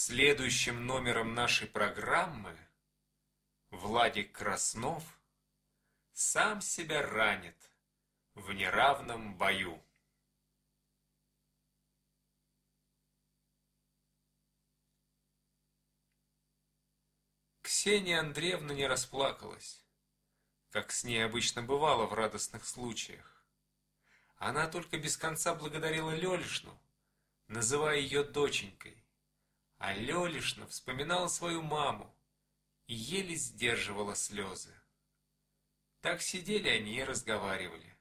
Следующим номером нашей программы Владик Краснов сам себя ранит в неравном бою. Ксения Андреевна не расплакалась, как с ней обычно бывало в радостных случаях. Она только без конца благодарила Лёлишну, называя ее доченькой. А Лёлишна вспоминала свою маму и еле сдерживала слезы. Так сидели они и разговаривали.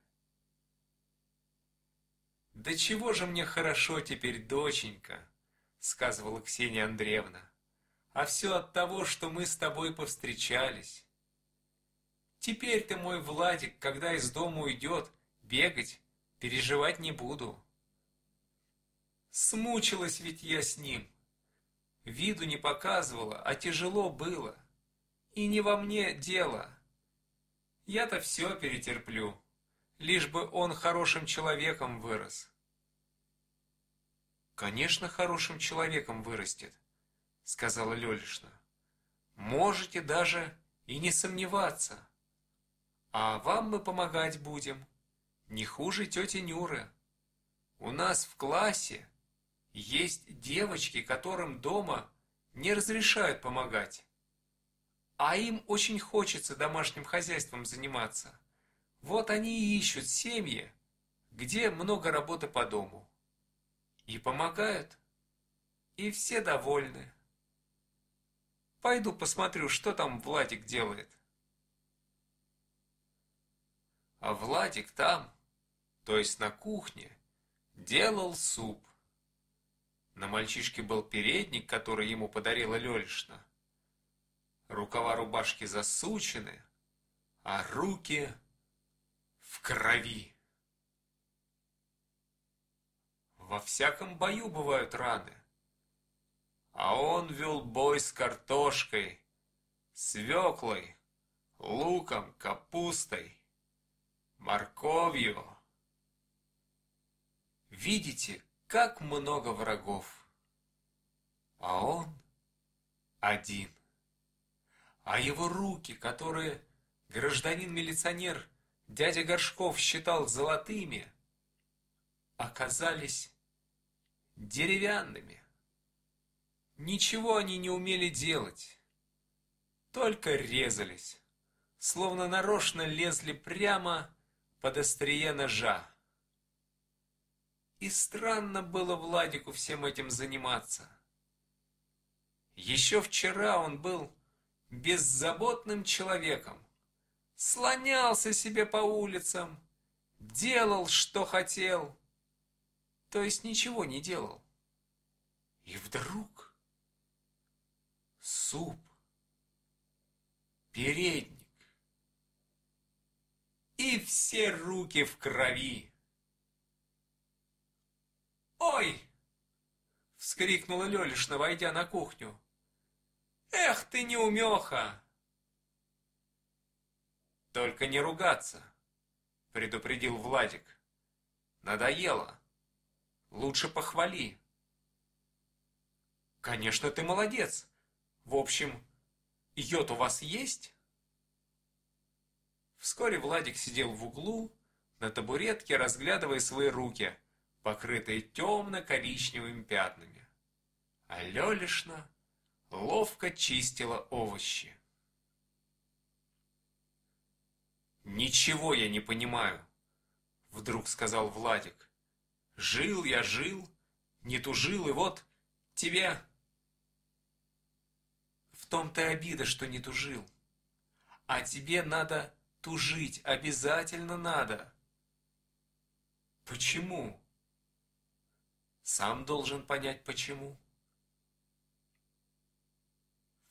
«Да чего же мне хорошо теперь, доченька?» — сказывала Ксения Андреевна. «А все от того, что мы с тобой повстречались. Теперь ты мой Владик, когда из дома уйдет, бегать, переживать не буду. Смучилась ведь я с ним. Виду не показывала, а тяжело было. И не во мне дело. Я-то все перетерплю, лишь бы он хорошим человеком вырос. Конечно, хорошим человеком вырастет, сказала Лёлишна. Можете даже и не сомневаться. А вам мы помогать будем, не хуже тети Нюры. У нас в классе есть девочки, которым дома не разрешают помогать. А им очень хочется домашним хозяйством заниматься. Вот они и ищут семьи, где много работы по дому. И помогают. И все довольны. Пойду посмотрю, что там Владик делает. А Владик там, то есть на кухне, делал суп. На мальчишке был передник, который ему подарила Лёлишна. Рукава рубашки засучены, а руки в крови. Во всяком бою бывают раны. А он вел бой с картошкой, свеклой, луком, капустой, морковью. Видите, как много врагов. А он один. А его руки, которые гражданин-милиционер дядя Горшков считал золотыми, оказались деревянными. Ничего они не умели делать, только резались, словно нарочно лезли прямо под острие ножа. И странно было Владику всем этим заниматься. Еще вчера он был беззаботным человеком, слонялся себе по улицам, делал, что хотел, то есть ничего не делал. И вдруг суп, передник и все руки в крови. «Ой!» — вскрикнула Лёлишна, войдя на кухню. «Эх ты, неумеха!» «Только не ругаться!» — предупредил Владик. «Надоело. Лучше похвали». «Конечно, ты молодец. В общем, йод у вас есть?» Вскоре Владик сидел в углу, на табуретке, разглядывая свои руки — покрытые темно-коричневыми пятнами. А Лёлишна ловко чистила овощи. «Ничего я не понимаю», — вдруг сказал Владик. «Жил я, жил, не тужил, и вот тебе...» «В том-то обида, что не тужил. А тебе надо тужить, обязательно надо». «Почему?» Сам должен понять почему.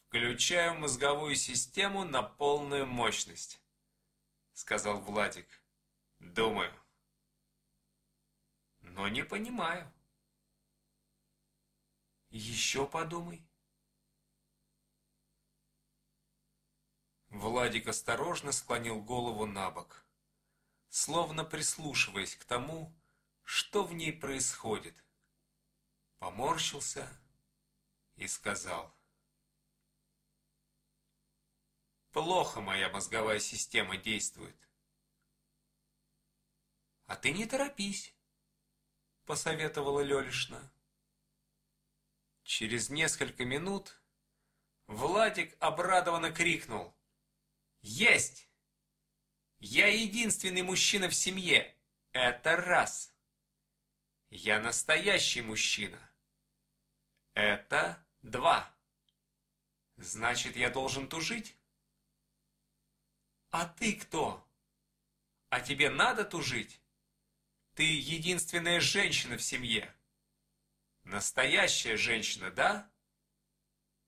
Включаю мозговую систему на полную мощность, сказал Владик. Думаю. Но не понимаю. Еще подумай. Владик осторожно склонил голову на бок, словно прислушиваясь к тому, что в ней происходит поморщился и сказал. Плохо моя мозговая система действует. А ты не торопись, посоветовала Лёлишна. Через несколько минут Владик обрадованно крикнул. Есть! Я единственный мужчина в семье. Это раз. Я настоящий мужчина. Это два. Значит, я должен тужить? А ты кто? А тебе надо тужить? Ты единственная женщина в семье. Настоящая женщина, да?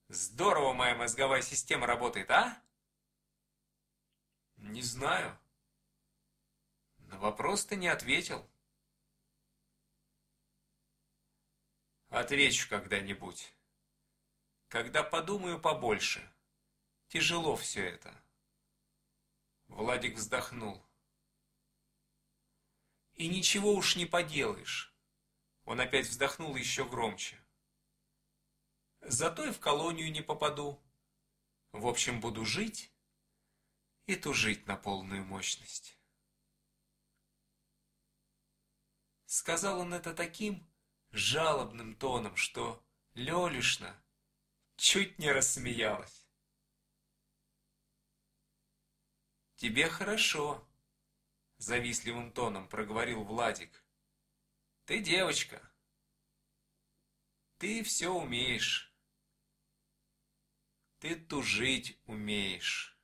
Здорово моя мозговая система работает, а? Не знаю. На вопрос ты не ответил. Отвечу когда-нибудь. Когда подумаю побольше. Тяжело все это. Владик вздохнул. И ничего уж не поделаешь. Он опять вздохнул еще громче. Зато и в колонию не попаду. В общем, буду жить и тужить на полную мощность. Сказал он это таким жалобным тоном, что Лёлишна чуть не рассмеялась. «Тебе хорошо», — завистливым тоном проговорил Владик. «Ты девочка. Ты все умеешь. Ты тужить умеешь».